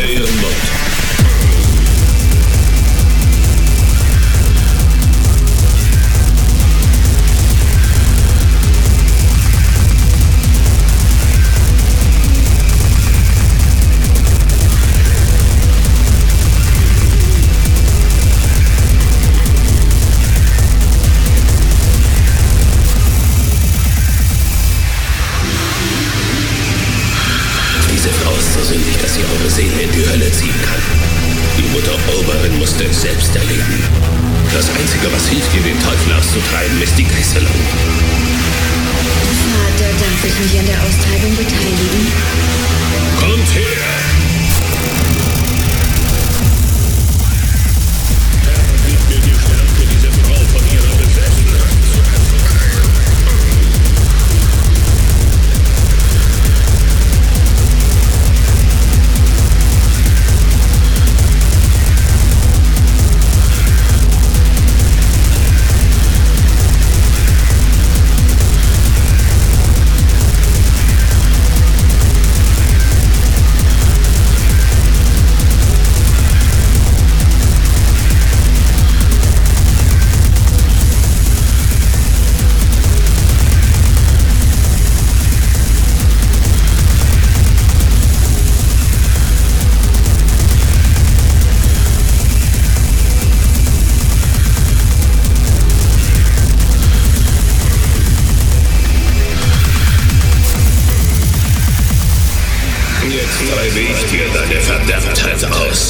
Play the dass sie eure Seele in die Hölle ziehen kann. Die Mutter Oberin musste es selbst erleben. Das Einzige, was hilft, ihr den Teufel auszutreiben, ist die Geißelung. Vater, darf ich mich an der Austreibung treibe ich dir deine Verderbtheit aus.